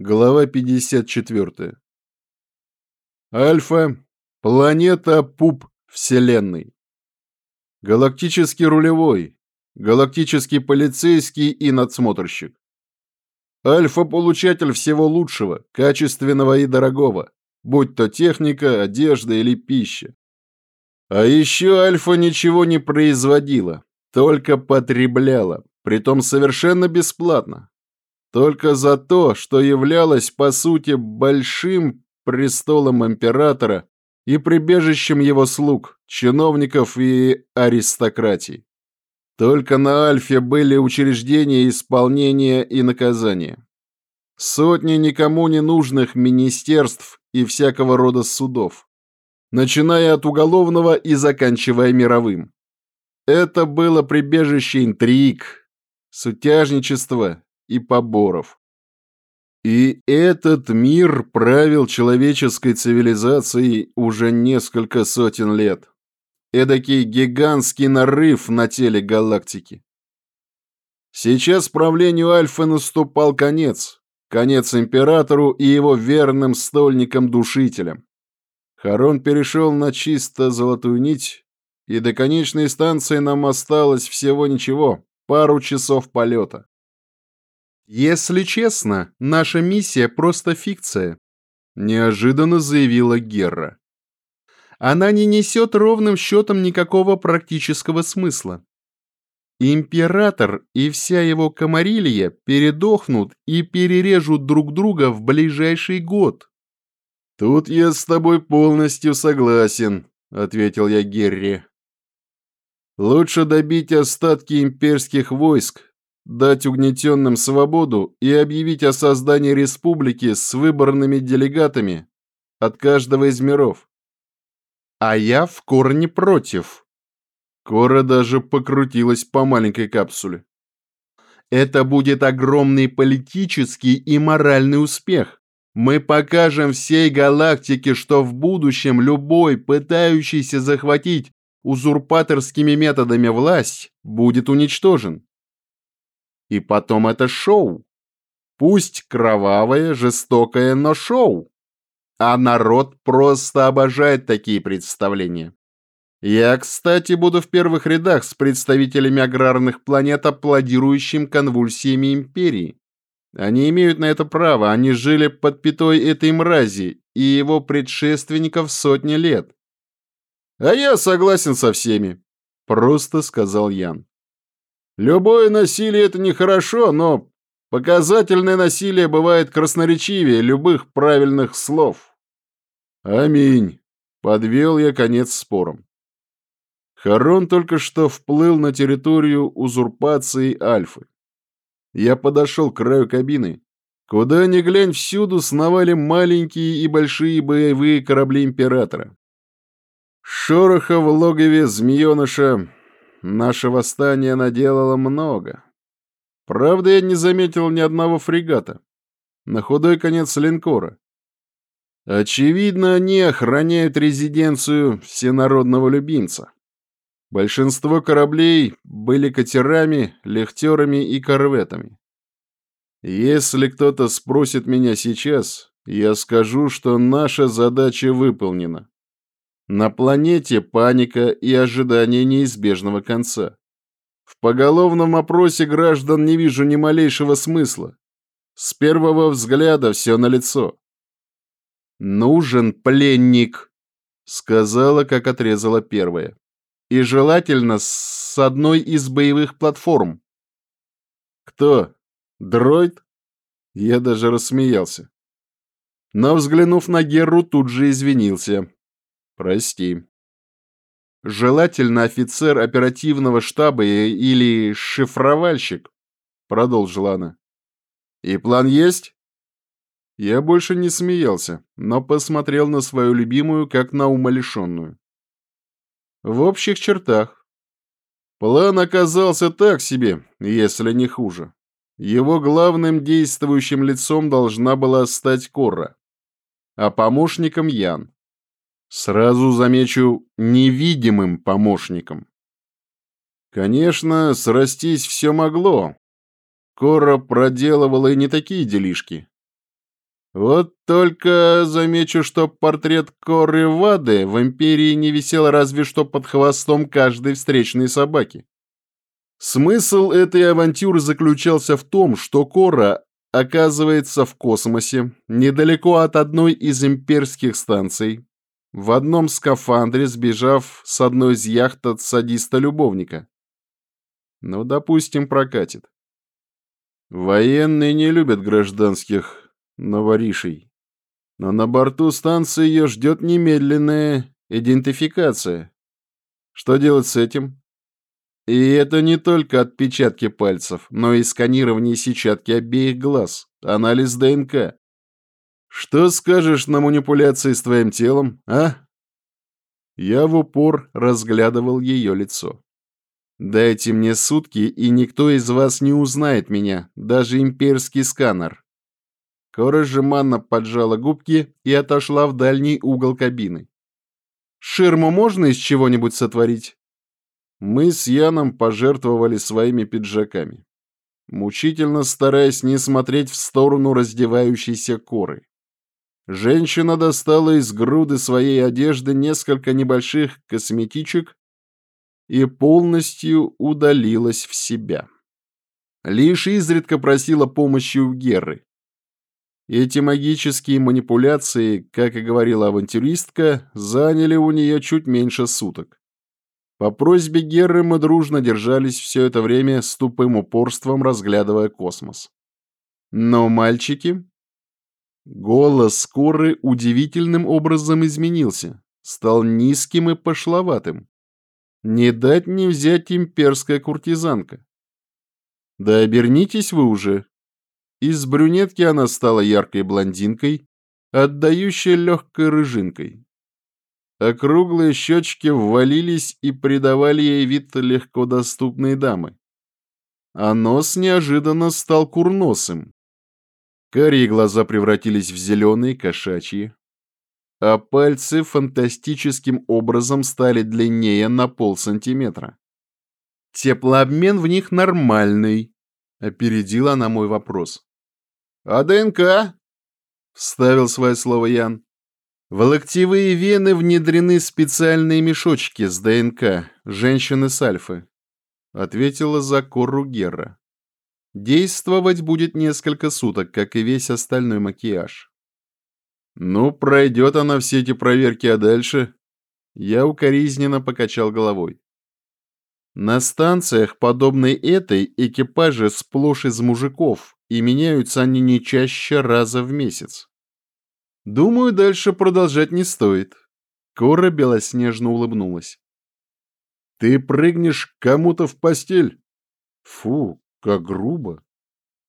Глава 54. Альфа. Планета Пуп Вселенной. Галактический рулевой. Галактический полицейский и надсмотрщик. Альфа-получатель всего лучшего, качественного и дорогого, будь то техника, одежда или пища. А еще Альфа ничего не производила, только потребляла, притом совершенно бесплатно. Только за то, что являлась, по сути, большим престолом императора и прибежищем его слуг, чиновников и аристократий. Только на Альфе были учреждения исполнения и наказания. Сотни никому не нужных министерств и всякого рода судов, начиная от уголовного и заканчивая мировым. Это было прибежище интриг, сутяжничества и поборов. И этот мир правил человеческой цивилизацией уже несколько сотен лет. Эдакий гигантский нарыв на теле галактики. Сейчас правлению Альфы наступал конец. Конец императору и его верным стольникам-душителям. Харон перешел на чисто золотую нить, и до конечной станции нам осталось всего ничего, пару часов полета. «Если честно, наша миссия просто фикция», – неожиданно заявила Герра. «Она не несет ровным счетом никакого практического смысла. Император и вся его комарилья передохнут и перережут друг друга в ближайший год». «Тут я с тобой полностью согласен», — ответил я Герри. «Лучше добить остатки имперских войск, дать угнетенным свободу и объявить о создании республики с выборными делегатами от каждого из миров. А я в корне против. Кора даже покрутилась по маленькой капсуле. Это будет огромный политический и моральный успех. Мы покажем всей галактике, что в будущем любой, пытающийся захватить узурпаторскими методами власть, будет уничтожен. И потом это шоу. Пусть кровавое, жестокое, но шоу. А народ просто обожает такие представления. Я, кстати, буду в первых рядах с представителями аграрных планет, аплодирующим конвульсиями империи. Они имеют на это право, они жили под пятой этой мрази и его предшественников сотни лет. А я согласен со всеми, просто сказал Ян. Любое насилие – это нехорошо, но показательное насилие бывает красноречивее любых правильных слов. Аминь. Подвел я конец спором. Харон только что вплыл на территорию узурпации Альфы. Я подошел к краю кабины. Куда ни глянь, всюду сновали маленькие и большие боевые корабли Императора. Шороха в логове змееныша Наше восстание наделало много. Правда, я не заметил ни одного фрегата. На худой конец линкора. Очевидно, они охраняют резиденцию всенародного любимца. Большинство кораблей были катерами, лехтерами и корветами. Если кто-то спросит меня сейчас, я скажу, что наша задача выполнена. На планете паника и ожидание неизбежного конца. В поголовном опросе граждан не вижу ни малейшего смысла. С первого взгляда все налицо. «Нужен пленник», — сказала, как отрезала первая. «И желательно с одной из боевых платформ». «Кто? Дроид?» Я даже рассмеялся. Но, взглянув на Герру, тут же извинился. Прости. Желательно офицер оперативного штаба или шифровальщик, продолжила она. И план есть? Я больше не смеялся, но посмотрел на свою любимую, как на умалишенную. В общих чертах. План оказался так себе, если не хуже. Его главным действующим лицом должна была стать Корра, а помощником Ян. Сразу замечу невидимым помощником. Конечно, срастись все могло. Кора проделывала и не такие делишки. Вот только замечу, что портрет Коры Вады в Империи не висел разве что под хвостом каждой встречной собаки. Смысл этой авантюры заключался в том, что Кора оказывается в космосе, недалеко от одной из имперских станций, в одном скафандре, сбежав с одной из яхт от садиста-любовника. Ну, допустим, прокатит. Военные не любят гражданских новоришей. Но на борту станции ее ждет немедленная идентификация. Что делать с этим? И это не только отпечатки пальцев, но и сканирование сетчатки обеих глаз, анализ ДНК. Что скажешь на манипуляции с твоим телом, а? Я в упор разглядывал ее лицо. Дайте мне сутки, и никто из вас не узнает меня, даже имперский сканер. Кора жеманно поджала губки и отошла в дальний угол кабины. Ширму можно из чего-нибудь сотворить? Мы с Яном пожертвовали своими пиджаками, мучительно стараясь не смотреть в сторону раздевающейся коры. Женщина достала из груды своей одежды несколько небольших косметичек и полностью удалилась в себя. Лишь изредка просила помощи у Геры. Эти магические манипуляции, как и говорила авантюристка, заняли у нее чуть меньше суток. По просьбе Герры мы дружно держались все это время с тупым упорством, разглядывая космос. Но мальчики... Голос Коры удивительным образом изменился, стал низким и пошловатым. Не дать не взять имперская куртизанка. Да обернитесь вы уже. Из брюнетки она стала яркой блондинкой, отдающей легкой рыжинкой. Округлые щечки ввалились и придавали ей вид легко доступной дамы. А нос неожиданно стал курносым. Карие глаза превратились в зеленые кошачьи, а пальцы фантастическим образом стали длиннее на полсантиметра. «Теплообмен в них нормальный», — опередила она мой вопрос. «А ДНК?» — вставил свое слово Ян. В локтевые вены внедрены специальные мешочки с ДНК женщины с альфы, ответила за Корру Герра. Действовать будет несколько суток, как и весь остальной макияж. Ну, пройдет она все эти проверки, а дальше? Я укоризненно покачал головой. На станциях, подобной этой, экипажи сплошь из мужиков, и меняются они не чаще раза в месяц. Думаю, дальше продолжать не стоит. Кора белоснежно улыбнулась. Ты прыгнешь кому-то в постель? Фу, как грубо.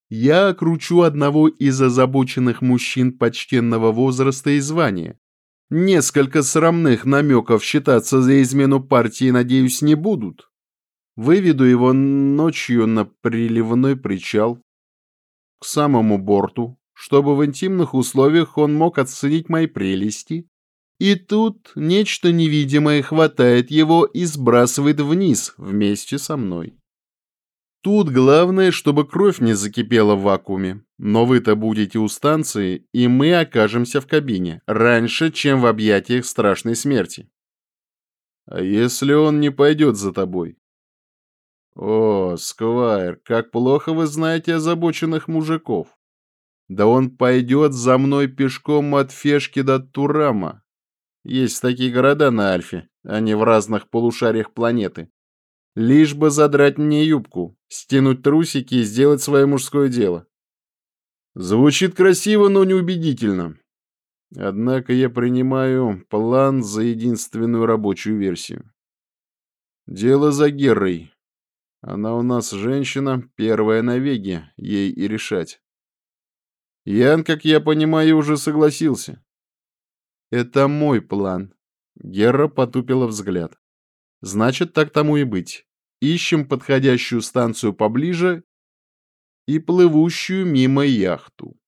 Я кручу одного из озабоченных мужчин почтенного возраста и звания. Несколько срамных намеков считаться за измену партии, надеюсь, не будут. Выведу его ночью на приливной причал. К самому борту, чтобы в интимных условиях он мог оценить мои прелести. И тут нечто невидимое хватает его и сбрасывает вниз вместе со мной. Тут главное, чтобы кровь не закипела в вакууме. Но вы-то будете у станции, и мы окажемся в кабине, раньше, чем в объятиях страшной смерти. А если он не пойдет за тобой? О, Сквайр, как плохо вы знаете озабоченных мужиков. Да он пойдет за мной пешком от Фешки до Турама. Есть такие города на Альфе, а не в разных полушариях планеты. Лишь бы задрать мне юбку, стянуть трусики и сделать свое мужское дело. Звучит красиво, но неубедительно. Однако я принимаю план за единственную рабочую версию. Дело за Герой. Она у нас женщина, первая на веге, ей и решать. Ян, как я понимаю, уже согласился. Это мой план. Герра потупила взгляд. Значит, так тому и быть. Ищем подходящую станцию поближе и плывущую мимо яхту.